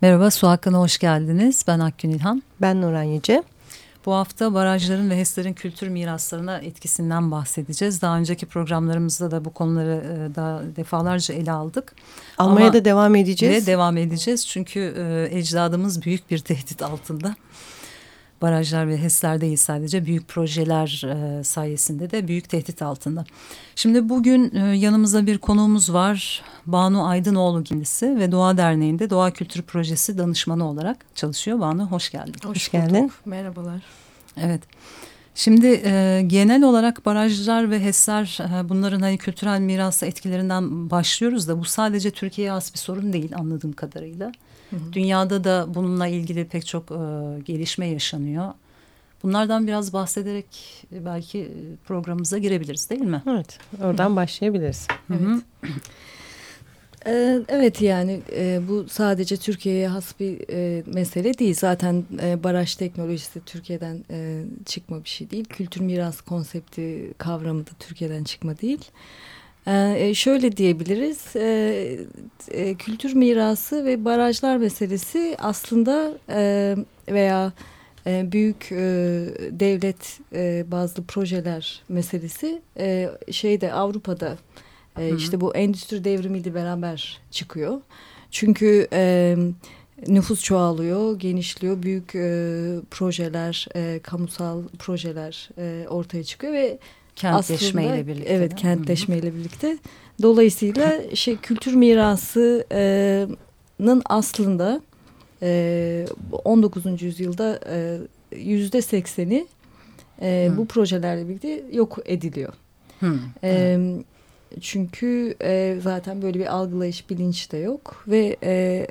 Merhaba Su Hakkı'na hoş geldiniz. Ben Akgün İlhan. Ben Nuran Yüce. Bu hafta barajların ve HES'lerin kültür miraslarına etkisinden bahsedeceğiz. Daha önceki programlarımızda da bu konuları e, daha defalarca ele aldık. Almaya Ama da devam edeceğiz. Ve devam edeceğiz çünkü e, ecdadımız büyük bir tehdit altında barajlar ve HES'ler değil sadece büyük projeler e, sayesinde de büyük tehdit altında. Şimdi bugün e, yanımızda bir konuğumuz var. Banu Aydınoğlu kendisi ve Doğa Derneği'nde Doğa Kültür Projesi danışmanı olarak çalışıyor. Banu hoş geldin. Hoş, hoş geldin. Merhabalar. Evet. Şimdi e, genel olarak barajlar ve HES'ler e, bunların hani kültürel mirası etkilerinden başlıyoruz da bu sadece Türkiye'ye has bir sorun değil anladığım kadarıyla. Dünyada da bununla ilgili pek çok e, gelişme yaşanıyor. Bunlardan biraz bahsederek e, belki programımıza girebiliriz değil mi? Evet, oradan başlayabiliriz. Evet. Ee, evet yani e, bu sadece Türkiye'ye has bir e, mesele değil. Zaten e, baraj teknolojisi Türkiye'den çıkma bir şey değil. Kültür miras konsepti kavramı da Türkiye'den çıkma değil. Ee, şöyle diyebiliriz, e, e, kültür mirası ve barajlar meselesi aslında veya büyük devlet bazlı projeler meselesi şeyde Avrupa'da e, işte bu endüstri devrimiyle beraber çıkıyor. Çünkü e, nüfus çoğalıyor, genişliyor, büyük e, projeler, e, kamusal projeler e, ortaya çıkıyor ve Kentleşmeyle birlikte. Evet, kentleşmeyle birlikte. Dolayısıyla şey kültür mirasının aslında e, 19. yüzyılda yüzde sekseni bu projelerle birlikte yok ediliyor. Hı. E, çünkü e, zaten böyle bir algılayış bilinç de yok ve e,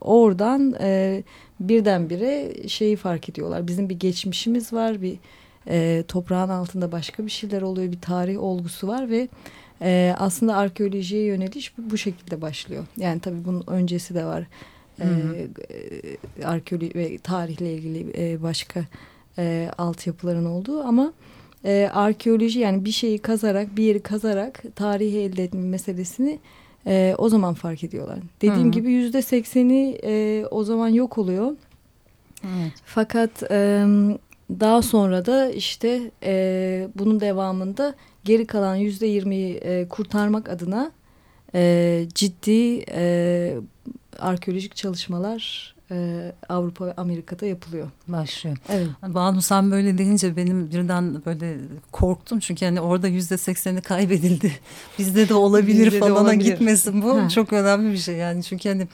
oradan e, birdenbire şeyi fark ediyorlar. Bizim bir geçmişimiz var, bir e, toprağın altında başka bir şeyler oluyor. Bir tarih olgusu var ve e, aslında arkeolojiye yöneliş bu, bu şekilde başlıyor. Yani tabii bunun öncesi de var. E, e, arkeoloji ve tarihle ilgili e, başka e, altyapıların olduğu ama e, arkeoloji yani bir şeyi kazarak bir yeri kazarak tarihi elde etme meselesini e, o zaman fark ediyorlar. Dediğim Hı gibi yüzde sekseni e, o zaman yok oluyor. Evet. Fakat e, daha sonra da işte e, bunun devamında geri kalan yüzde yirmiyi e, kurtarmak adına e, ciddi e, arkeolojik çalışmalar e, Avrupa ve Amerika'da yapılıyor. Başlıyor. Evet. Banu sen böyle deyince benim birden böyle korktum çünkü hani orada yüzde sekseni kaybedildi. Bizde de olabilir Bizde falana de olabilir. gitmesin bu. Ha. Çok önemli bir şey yani çünkü hani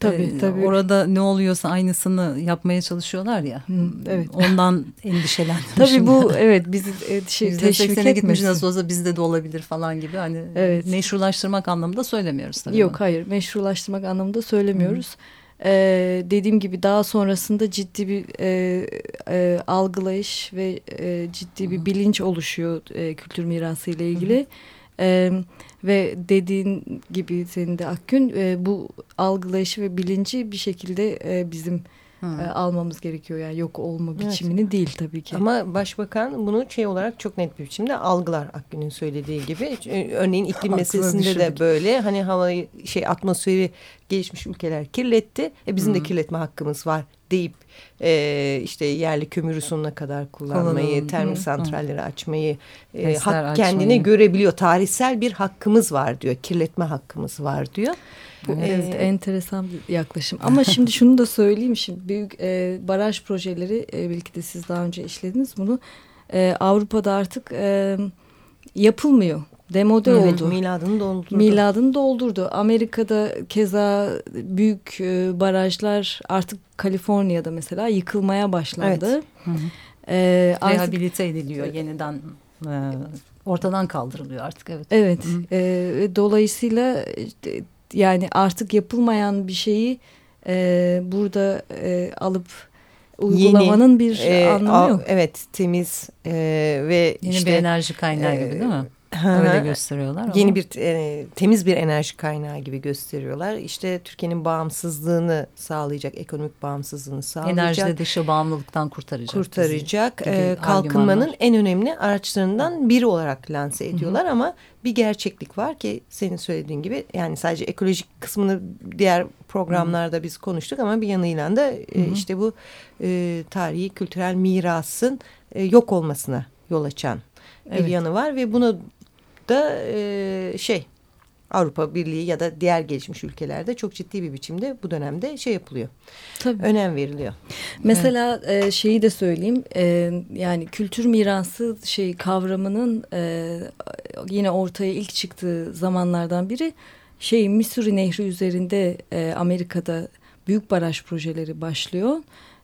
Tabii, ee, tabii. Orada ne oluyorsa aynısını yapmaya çalışıyorlar ya. Hı, evet. Ondan endişelendim. tabii şimdi. bu evet bizi e, şey, teşvik gitmiş nasıl olsa bizde de olabilir falan gibi. Hani evet. meşrulaştırmak anlamında söylemiyoruz tabii. Yok bunu. hayır meşrulaştırmak anlamında söylemiyoruz. Hı. Ee, dediğim gibi daha sonrasında ciddi bir e, e, algılayış ve e, ciddi bir bilinç oluşuyor e, kültür mirası ile ilgili. Hı. E, ve dediğin gibi senin de Akgün e, bu algılayışı ve bilinci bir şekilde e, bizim Hmm. almamız gerekiyor yani yok olma biçimini evet. değil tabii ki. Ama başbakan bunu şey olarak çok net bir biçimde algılar Akgün'ün söylediği gibi. Örneğin iklim meselesinde de böyle hani havayı şey atmosferi gelişmiş ülkeler kirletti. E bizim hmm. de kirletme hakkımız var deyip e, işte yerli kömürü sonuna kadar kullanmayı, Kullanalım. termik santralleri açmayı, e, hak açmayı. kendine görebiliyor. Tarihsel bir hakkımız var diyor, kirletme hakkımız var diyor. Bu evet, ee, enteresan bir yaklaşım. Ama şimdi şunu da söyleyeyim. Şimdi büyük e, baraj projeleri e, belki de siz daha önce işlediniz bunu. E, Avrupa'da artık e, yapılmıyor. Demode evet, oldu. Miladını doldurdu. Miladını doldurdu. Amerika'da keza büyük e, barajlar artık Kaliforniya'da mesela yıkılmaya başlandı. Evet. Hı hı. E, artık, Rehabilite ediliyor yeniden. E, ortadan kaldırılıyor artık evet. Evet. E, dolayısıyla e, yani artık yapılmayan bir şeyi e, burada e, alıp uygulamanın Yeni, bir e, anlamı yok. Evet temiz e, ve Yeni işte, bir enerji kaynağı e, gibi değil mi? Öyle gösteriyorlar. Yeni ama. bir e, temiz bir enerji kaynağı gibi gösteriyorlar. İşte Türkiye'nin bağımsızlığını sağlayacak, ekonomik bağımsızlığını sağlayacak. Enerjide dışı bağımlılıktan kurtaracak. Kurtaracak. E, kalkınmanın en önemli araçlarından biri olarak lanse ediyorlar Hı -hı. ama bir gerçeklik var ki senin söylediğin gibi yani sadece ekolojik kısmını diğer programlarda Hı -hı. biz konuştuk ama bir yanıyla da e, işte bu e, tarihi kültürel mirasın e, yok olmasına yol açan bir evet. yanı var ve buna da e, şey Avrupa Birliği ya da diğer gelişmiş ülkelerde çok ciddi bir biçimde bu dönemde şey yapılıyor. Tabii. Önem veriliyor. Mesela evet. e, şeyi de söyleyeyim. E, yani kültür mirası şey kavramının e, yine ortaya ilk çıktığı zamanlardan biri şey Missouri Nehri üzerinde e, Amerika'da büyük baraj projeleri başlıyor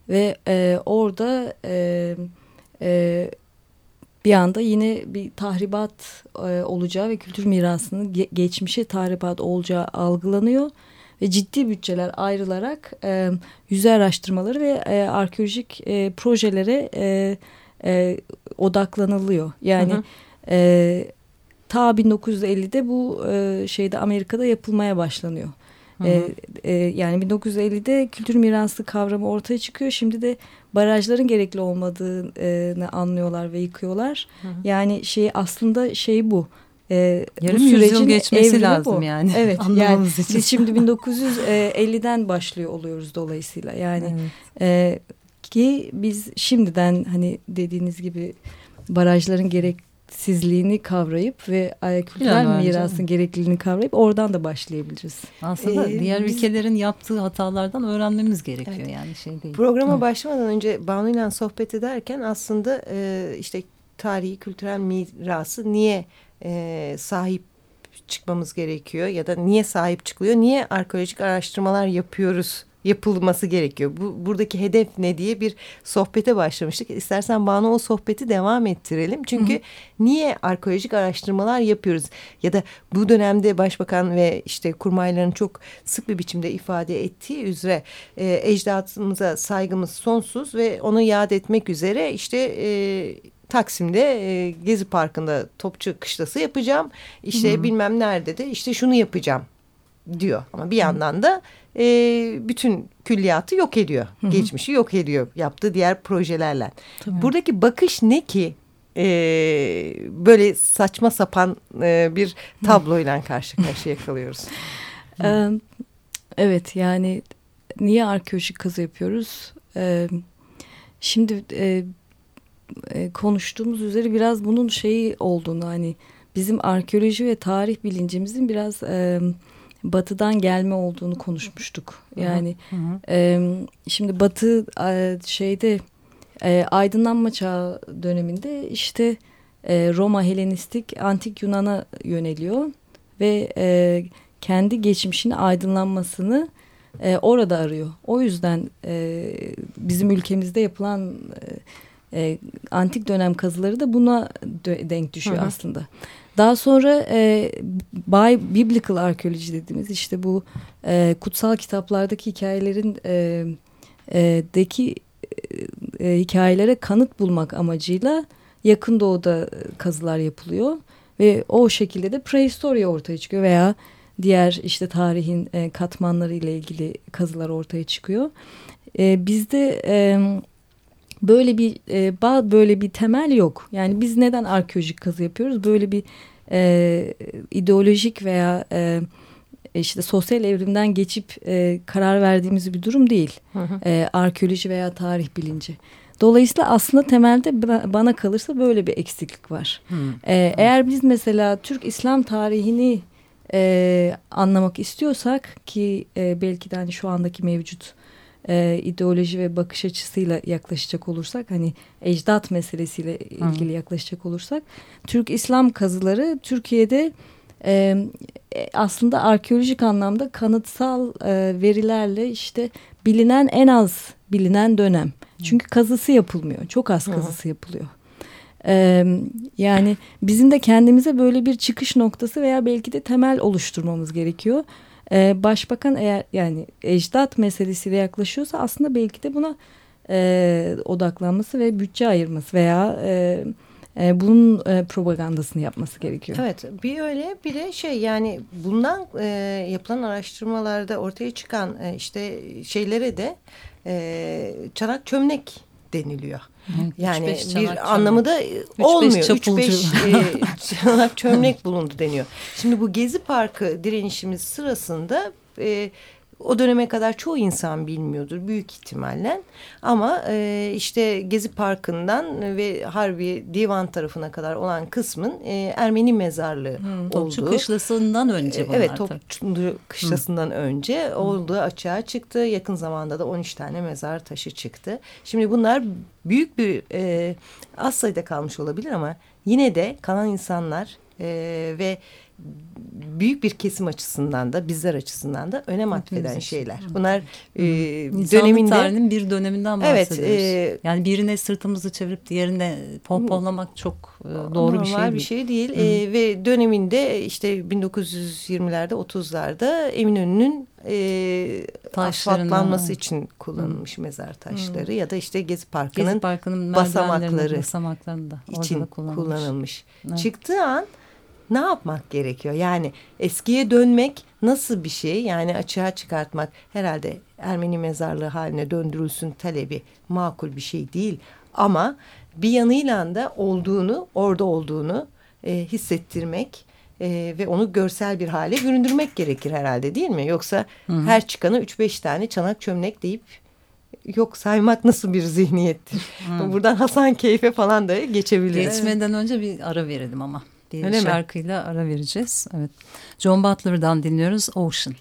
ve e, orada e, e, bir anda yine bir tahribat e, olacağı ve kültür mirasının ge geçmişe tahribat olacağı algılanıyor ve ciddi bütçeler ayrılarak e, yüzey araştırmaları ve e, arkeolojik e, projelere e, e, odaklanılıyor. Yani hı hı. E, ta 1950'de bu e, şeyde Amerika'da yapılmaya başlanıyor. Hı hı. E, e, yani 1950'de kültür mirası kavramı ortaya çıkıyor. Şimdi de barajların gerekli olmadığını anlıyorlar ve yıkıyorlar. Hı hı. Yani şey aslında şey bu. Ee, Yarım bu yüzyıl geçmesi lazım bu. yani. Evet yani için. biz şimdi 1950'den başlıyor oluyoruz dolayısıyla. Yani evet. e, ki biz şimdiden hani dediğiniz gibi barajların gerek sizliğini kavrayıp ve kültürel mirasın gerekliliğini kavrayıp oradan da başlayabiliriz. Aslında ee, diğer biz, ülkelerin yaptığı hatalardan öğrenmemiz gerekiyor evet. yani şey değil. Programa Hı. başlamadan önce Banu ile sohbet ederken aslında e, işte tarihi kültürel mirası niye e, sahip çıkmamız gerekiyor ya da niye sahip çıkılıyor? Niye arkeolojik araştırmalar yapıyoruz yapılması gerekiyor. Bu buradaki hedef ne diye bir sohbete başlamıştık. İstersen bana o sohbeti devam ettirelim. Çünkü hı hı. niye arkeolojik araştırmalar yapıyoruz? Ya da bu dönemde başbakan ve işte kurmayların çok sık bir biçimde ifade ettiği üzere e, ecdadımıza saygımız sonsuz ve onu yad etmek üzere işte e, Taksim'de e, Gezi Parkı'nda Topçu Kışlası yapacağım. İşte hı bilmem nerede de işte şunu yapacağım diyor. Ama bir yandan da e, bütün külliyatı yok ediyor. Hı hı. Geçmişi yok ediyor yaptığı diğer projelerle. Tabii. Buradaki bakış ne ki? E, böyle saçma sapan e, bir tabloyla karşı karşıya kalıyoruz. evet yani niye arkeolojik kazı yapıyoruz? Ee, şimdi e, konuştuğumuz üzere biraz bunun şeyi olduğunu hani bizim arkeoloji ve tarih bilincimizin biraz e, batıdan gelme olduğunu konuşmuştuk. Yani hı hı. E, şimdi batı e, şeyde e, aydınlanma çağı döneminde işte e, Roma Helenistik antik Yunan'a yöneliyor ve e, kendi geçmişini aydınlanmasını e, orada arıyor. O yüzden e, bizim ülkemizde yapılan e, e antik dönem kazıları da buna denk düşüyor hı hı. aslında. Daha sonra e, by biblical arkeoloji dediğimiz işte bu e, kutsal kitaplardaki hikayelerin e, e, deki e, hikayelere kanıt bulmak amacıyla yakın doğuda kazılar yapılıyor ve o şekilde de prehistorya ortaya çıkıyor veya diğer işte tarihin e, katmanları ile ilgili kazılar ortaya çıkıyor. E, bizde e, böyle bir e, bağ böyle bir temel yok. Yani biz neden arkeolojik kazı yapıyoruz? Böyle bir e, ideolojik veya e, işte sosyal evrimden geçip e, karar verdiğimiz bir durum değil. Hı hı. E, arkeoloji veya tarih bilinci. Dolayısıyla aslında temelde bana kalırsa böyle bir eksiklik var. Hı. E, eğer biz mesela Türk İslam tarihini e, anlamak istiyorsak ki e, belki de hani şu andaki mevcut e, ideoloji ve bakış açısıyla yaklaşacak olursak hani ecdat meselesiyle ilgili Hı. yaklaşacak olursak Türk İslam kazıları Türkiye'de e, aslında arkeolojik anlamda kanıtsal e, verilerle işte bilinen en az bilinen dönem. Çünkü kazısı yapılmıyor. Çok az kazısı Hı. yapılıyor. Ee, yani bizim de kendimize böyle bir çıkış noktası veya belki de temel oluşturmamız gerekiyor. Ee, başbakan eğer yani ecdat meselesiyle yaklaşıyorsa aslında belki de buna e, odaklanması ve bütçe ayırması veya e, e, bunun e, propagandasını yapması gerekiyor. Evet bir öyle bir de şey yani bundan e, yapılan araştırmalarda ortaya çıkan e, işte şeylere de e, çanak çömlek deniliyor. Yani bir anlamı da üç olmuyor. 3-5 e, çanak çömlek bulundu deniyor. Şimdi bu Gezi Parkı direnişimiz sırasında e, o döneme kadar çoğu insan bilmiyordur büyük ihtimalle. Ama e, işte Gezi Parkı'ndan ve Harbi Divan tarafına kadar olan kısmın e, Ermeni mezarlığı hmm, olduğu. Topçu Kışlası'ndan önce bunlar. Evet Topçu Kışlası'ndan hmm. önce hmm. olduğu açığa çıktı. Yakın zamanda da 13 tane mezar taşı çıktı. Şimdi bunlar büyük bir e, az sayıda kalmış olabilir ama yine de kalan insanlar e, ve büyük bir kesim açısından da bizler açısından da önem atfeden şeyler. Bunlar e, döneminde tarihinin bir döneminden bahsediyoruz. Evet, e, yani birine sırtımızı çevirip diğerine pohpollamak çok e, doğru bir şey değil. bir şey değil. E, ve döneminde işte 1920'lerde 30'larda Eminönü'nün e, asfaltlanması için kullanılmış mezar taşları hmm. ya da işte Gezi Parkı'nın Gezi Parkı'nın basamakları için kullanılmış. kullanılmış. Evet. Çıktığı an ne yapmak gerekiyor? Yani eskiye dönmek nasıl bir şey? Yani açığa çıkartmak herhalde Ermeni mezarlığı haline döndürülsün talebi makul bir şey değil. Ama bir yanıyla da olduğunu, orada olduğunu e, hissettirmek e, ve onu görsel bir hale büründürmek gerekir herhalde değil mi? Yoksa hı hı. her çıkanı üç beş tane çanak çömlek deyip yok saymak nasıl bir zihniyettir? Hı. Buradan Hasan Keyfe falan da geçebiliriz. Geçmeden önce bir ara verelim ama bir Öyle şarkıyla mi? ara vereceğiz. Evet. John Butler'dan dinliyoruz Ocean.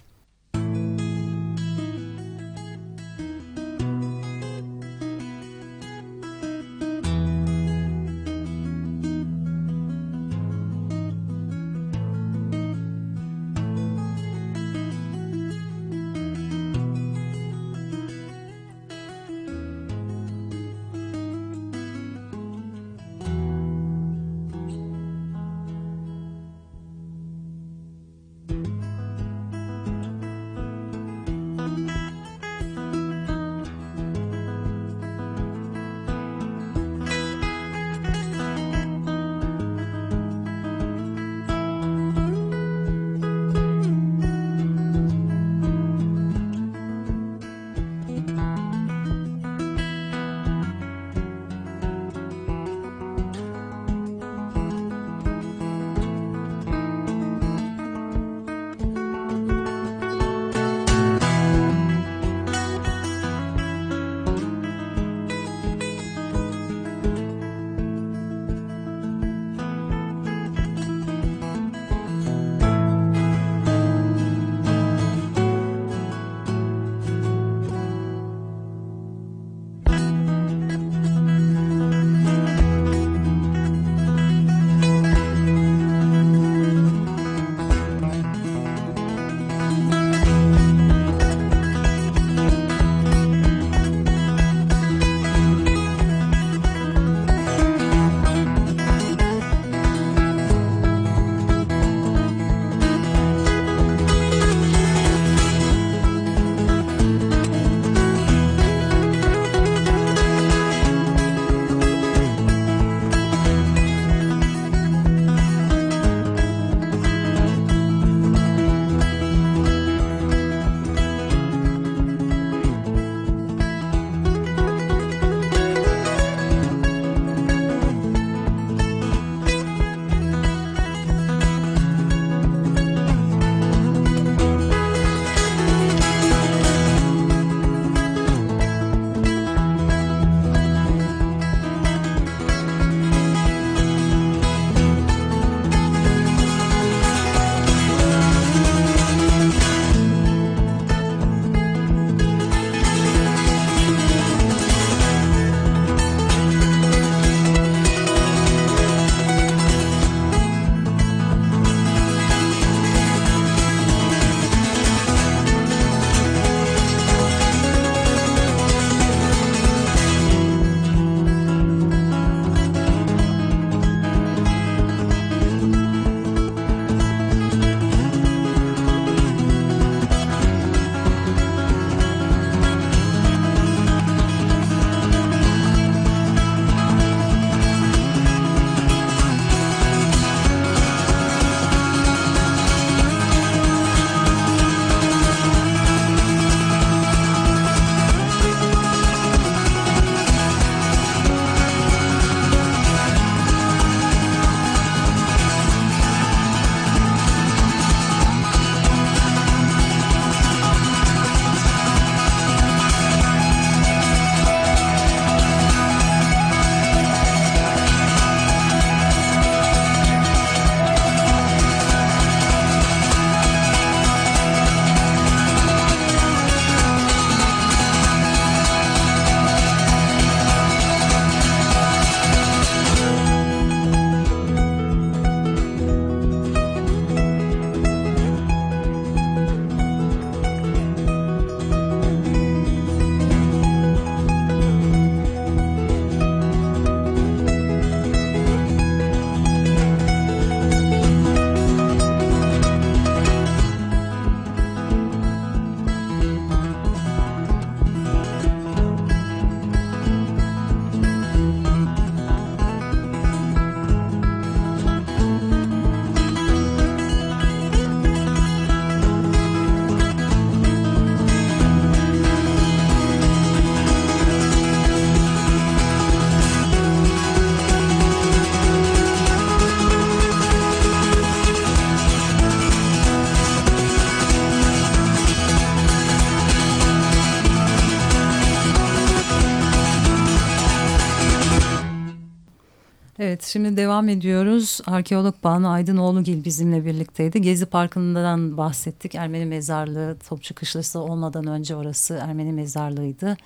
Şimdi devam ediyoruz. Arkeolog Banu Aydınoğlu'gil bizimle birlikteydi. Gezi Parkı'ndan bahsettik. Ermeni mezarlığı Topçu Kışlası olmadan önce orası Ermeni mezarlığıydı.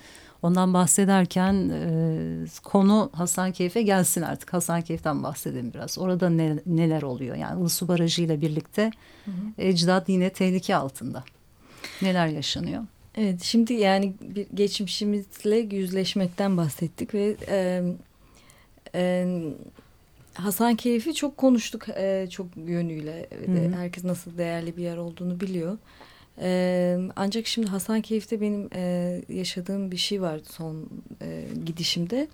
Ondan bahsederken e, konu Hasankeyf'e gelsin artık. Hasankeyf'ten bahsedelim biraz. Orada ne, neler oluyor? Yani Ilısu Barajı ile birlikte hı hı. ecdat yine tehlike altında. Neler yaşanıyor? Evet şimdi yani bir geçmişimizle yüzleşmekten bahsettik ve e, e, Hasan Keyfi çok konuştuk e, çok yönüyle. Hı hı. Herkes nasıl değerli bir yer olduğunu biliyor. E, ancak şimdi Hasan Keyif'te benim e, yaşadığım bir şey vardı son e, gidişimde.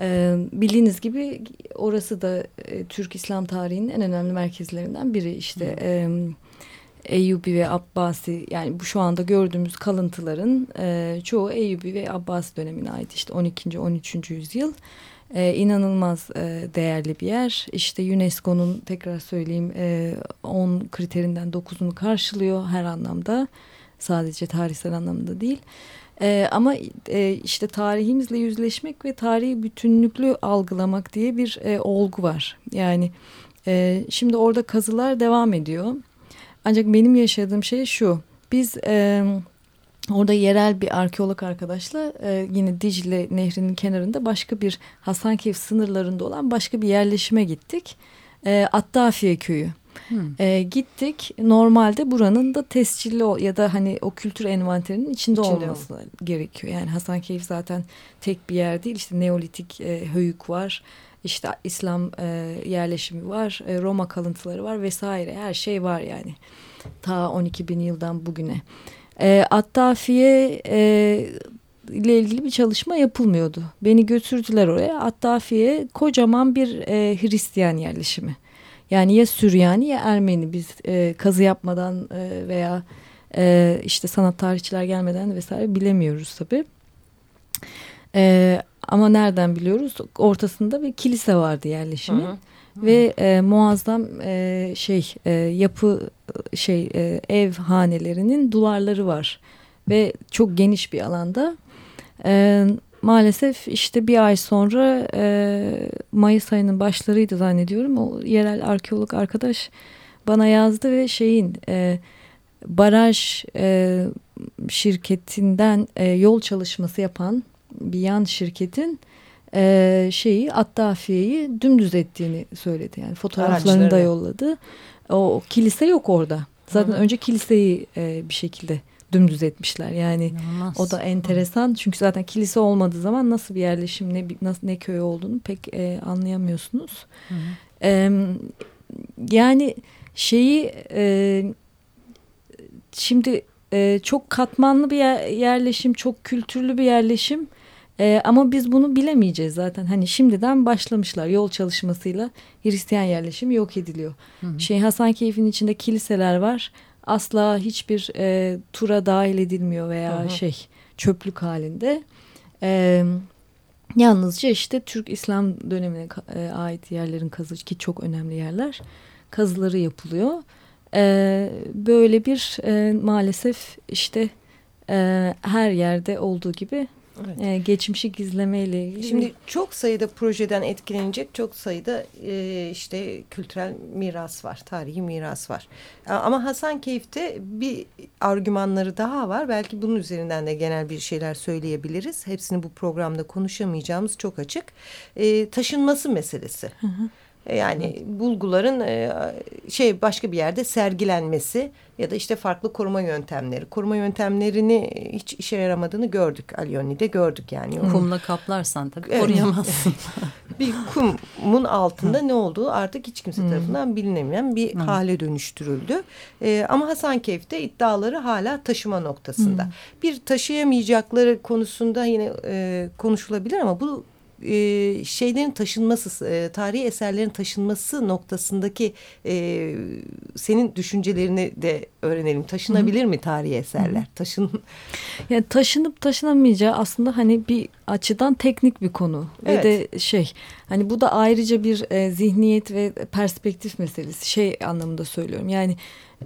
E, bildiğiniz gibi orası da e, Türk İslam tarihinin en önemli merkezlerinden biri. işte e, Eyyubi ve Abbasi yani bu şu anda gördüğümüz kalıntıların e, çoğu Eyyubi ve Abbasi dönemine ait. işte 12. 13. yüzyıl e, inanılmaz e, değerli bir yer. İşte UNESCO'nun tekrar söyleyeyim 10 e, kriterinden 9'unu karşılıyor her anlamda. Sadece tarihsel anlamda değil. E, ama e, işte tarihimizle yüzleşmek ve tarihi bütünlüklü algılamak diye bir e, olgu var. Yani e, şimdi orada kazılar devam ediyor. Ancak benim yaşadığım şey şu. Biz... E, Orada yerel bir arkeolog arkadaşla e, yine Dicle Nehri'nin kenarında başka bir Hasankeyf sınırlarında olan başka bir yerleşime gittik. E, Attafiye köyü. Hmm. E, gittik. Normalde buranın da tescilli ya da hani o kültür envanterinin içinde, içinde olması ol. gerekiyor. Yani Hasankeyf zaten tek bir yer değil. İşte Neolitik e, höyük var. İşte İslam e, yerleşimi var. E, Roma kalıntıları var vesaire. Her şey var yani. Ta 12 bin yıldan bugüne. E, Attafiye e, ile ilgili bir çalışma yapılmıyordu. Beni götürdüler oraya. Attafiye kocaman bir e, Hristiyan yerleşimi. Yani ya Süryani ya Ermeni. Biz e, kazı yapmadan e, veya e, işte sanat tarihçiler gelmeden vesaire bilemiyoruz tabii. E, ama nereden biliyoruz? Ortasında bir kilise vardı yerleşimin. Hı hı. Ve e, muazzam e, şey e, yapı şey e, ev hanelerinin duvarları var ve çok geniş bir alanda. E, maalesef işte bir ay sonra e, Mayıs ayının başlarıydı zannediyorum. O yerel arkeolog arkadaş bana yazdı ve şeyin e, baraj e, şirketinden e, yol çalışması yapan bir yan şirketin e, şeyi Attafiye'yi dümdüz ettiğini söyledi. Yani fotoğraflarını da yolladı. O, kilise yok orada. Zaten Hı önce kiliseyi e, bir şekilde dümdüz etmişler. Yani İnanılmaz. o da enteresan. Hı. Çünkü zaten kilise olmadığı zaman nasıl bir yerleşim ne nasıl ne köy olduğunu pek e, anlayamıyorsunuz. Hı. E, yani şeyi e, şimdi e, çok katmanlı bir yerleşim, çok kültürlü bir yerleşim. E, ama biz bunu bilemeyeceğiz zaten. Hani şimdiden başlamışlar yol çalışmasıyla Hristiyan yerleşim yok ediliyor. Hı hı. Şey Hasankeyf'in içinde kiliseler var. Asla hiçbir e, tura dahil edilmiyor veya hı hı. şey çöplük halinde. E, yalnızca işte Türk İslam dönemine e, ait yerlerin kazı ki çok önemli yerler kazıları yapılıyor. E, böyle bir e, maalesef işte e, her yerde olduğu gibi Evet. E, geçmişi gizlemeyle ilgili. Şimdi çok sayıda projeden etkilenecek çok sayıda e, işte kültürel miras var, tarihi miras var. Ama Hasan Keyif'te bir argümanları daha var. Belki bunun üzerinden de genel bir şeyler söyleyebiliriz. Hepsini bu programda konuşamayacağımız çok açık. E, taşınması meselesi. Hı hı. Yani bulguların e, şey başka bir yerde sergilenmesi ya da işte farklı koruma yöntemleri. Koruma yöntemlerini hiç işe yaramadığını gördük. Alyoni'de gördük yani. Kumla kaplarsan tabii koruyamazsın. bir kumun altında ne olduğu artık hiç kimse tarafından bilinemeyen bir hale dönüştürüldü. Ee, ama Hasankeyf'te iddiaları hala taşıma noktasında. Bir taşıyamayacakları konusunda yine e, konuşulabilir ama bu e, şeylerin taşınması, e, tarihi eserlerin taşınması noktasındaki e, senin düşüncelerini de öğrenelim. Taşınabilir Hı -hı. mi tarihi eserler? Hı -hı. Taşın. Yani taşınıp taşınamayacağı aslında hani bir açıdan teknik bir konu evet. ve de şey hani bu da ayrıca bir e, zihniyet ve perspektif meselesi şey anlamında söylüyorum. Yani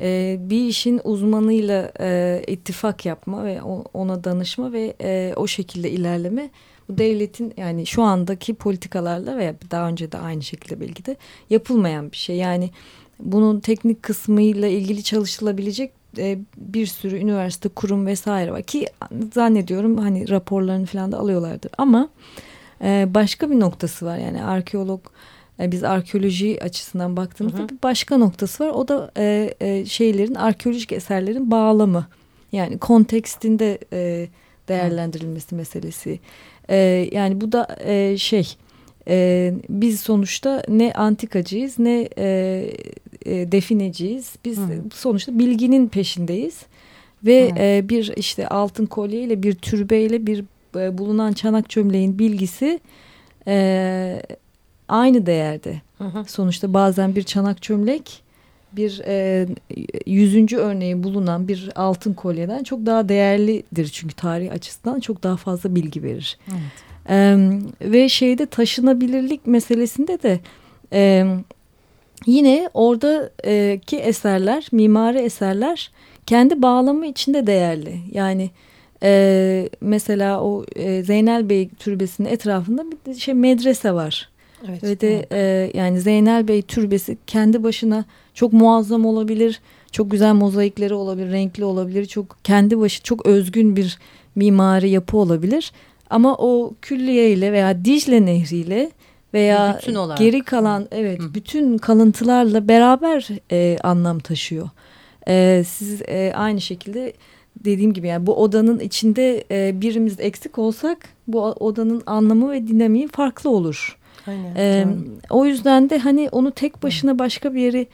e, bir işin uzmanıyla e, ittifak yapma ve ona danışma ve e, o şekilde ilerleme bu devletin yani şu andaki politikalarla veya daha önce de aynı şekilde belki de yapılmayan bir şey. Yani bunun teknik kısmıyla ilgili çalışılabilecek e, bir sürü üniversite, kurum vesaire var ki zannediyorum hani raporlarını falan da alıyorlardır. Ama e, başka bir noktası var. Yani arkeolog e, biz arkeoloji açısından baktığımızda hı hı. bir başka noktası var. O da şeylerin arkeolojik eserlerin bağlamı. Yani kontekstinde değerlendirilmesi meselesi e, yani bu da e, şey e, biz sonuçta ne antikacıyız ne e, e, defineciyiz. Biz Hı. sonuçta bilginin peşindeyiz. Ve e, bir işte altın kolyeyle bir türbeyle bir e, bulunan çanak çömleğin bilgisi e, aynı değerde. Hı hı. Sonuçta bazen bir çanak çömlek bir e, yüzüncü örneği bulunan bir altın kolyeden çok daha değerlidir. Çünkü tarih açısından çok daha fazla bilgi verir. Evet. E, ve şeyde taşınabilirlik meselesinde de e, yine oradaki eserler, mimari eserler kendi bağlamı içinde değerli. Yani e, mesela o e, Zeynel Bey Türbesi'nin etrafında bir şey medrese var. Evet, Ve de e, yani Zeynel Bey Türbesi kendi başına çok muazzam olabilir. Çok güzel mozaikleri olabilir, renkli olabilir. Çok kendi başı çok özgün bir mimari yapı olabilir. Ama o külliye veya Dicle Nehri ile veya geri kalan evet Hı. bütün kalıntılarla beraber e, anlam taşıyor. E, siz e, aynı şekilde dediğim gibi yani bu odanın içinde e, birimiz eksik olsak bu odanın anlamı ve dinamiği farklı olur. Aynen. E, o yüzden de hani onu tek başına başka bir yere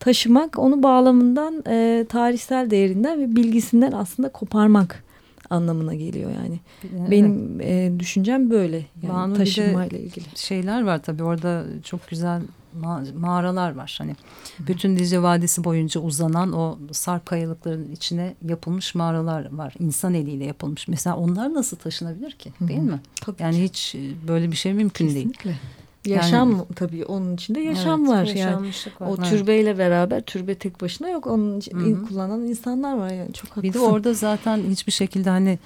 taşımak onu bağlamından e, tarihsel değerinden ve bilgisinden aslında koparmak anlamına geliyor yani. Evet. Benim e, düşüncem böyle. Yani Banu taşınmayla ilgili. Şeyler var tabii orada çok güzel ma mağaralar var. Hani bütün Dicle Vadisi boyunca uzanan o sarp kayalıkların içine yapılmış mağaralar var. İnsan eliyle yapılmış. Mesela onlar nasıl taşınabilir ki? Değil mi? Tabii yani hiç e, böyle bir şey mümkün Kesinlikle. değil. Yaşam yani, tabii onun içinde yaşam evet, var yani. Var. O türbeyle beraber türbe tek başına yok. Onun için Hı -hı. kullanan insanlar var yani çok haklısın. Bir de orada zaten hiçbir şekilde hani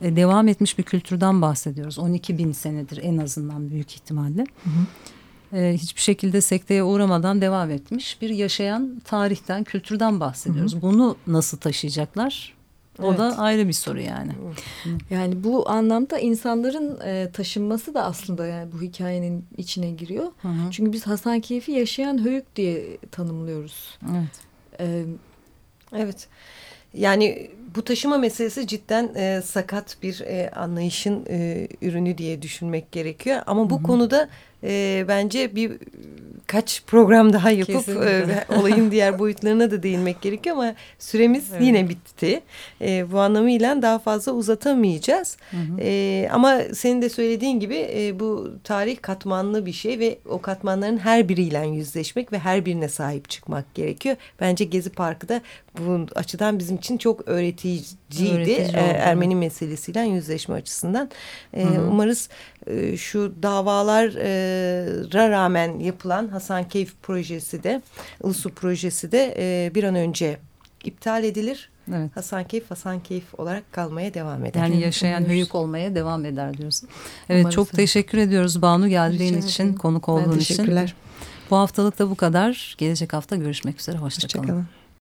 e, devam etmiş bir kültürden bahsediyoruz. 12 bin senedir en azından büyük ihtimalle. Hı hı. E, hiçbir şekilde sekteye uğramadan devam etmiş bir yaşayan tarihten, kültürden bahsediyoruz. Hı hı. Bunu nasıl taşıyacaklar? O evet. da ayrı bir soru yani. Yani bu anlamda insanların e, taşınması da aslında yani bu hikayenin içine giriyor. Hı hı. Çünkü biz Hasan Keyfi yaşayan höyük diye tanımlıyoruz. Evet. Ee, evet. Yani bu taşıma meselesi cidden e, sakat bir e, anlayışın e, ürünü diye düşünmek gerekiyor. Ama bu hı hı. konuda e, bence bir kaç program daha yapıp e, olayın diğer boyutlarına da değinmek gerekiyor ama süremiz evet. yine bitti. E, bu anlamıyla daha fazla uzatamayacağız. Hı hı. E, ama senin de söylediğin gibi e, bu tarih katmanlı bir şey ve o katmanların her biriyle yüzleşmek ve her birine sahip çıkmak gerekiyor. Bence Gezi Parkı da bu açıdan bizim için çok öğreticiydi. Öğretici e, Ermeni meselesiyle yüzleşme açısından. E, hı hı. Umarız e, şu davalara rağmen yapılan Hasan Keyif projesi de, Ilısu projesi de e, bir an önce iptal edilir. Evet. Hasan Keyif Hasan Keyif olarak kalmaya devam eder. Yani yaşayan höyük olmaya devam eder diyorsun. Evet Umarız. çok teşekkür ediyoruz Banu geldiğin için, konuk olduğun için. Bu haftalık da bu kadar. Gelecek hafta görüşmek üzere. Hoşçakalın. Hoşça,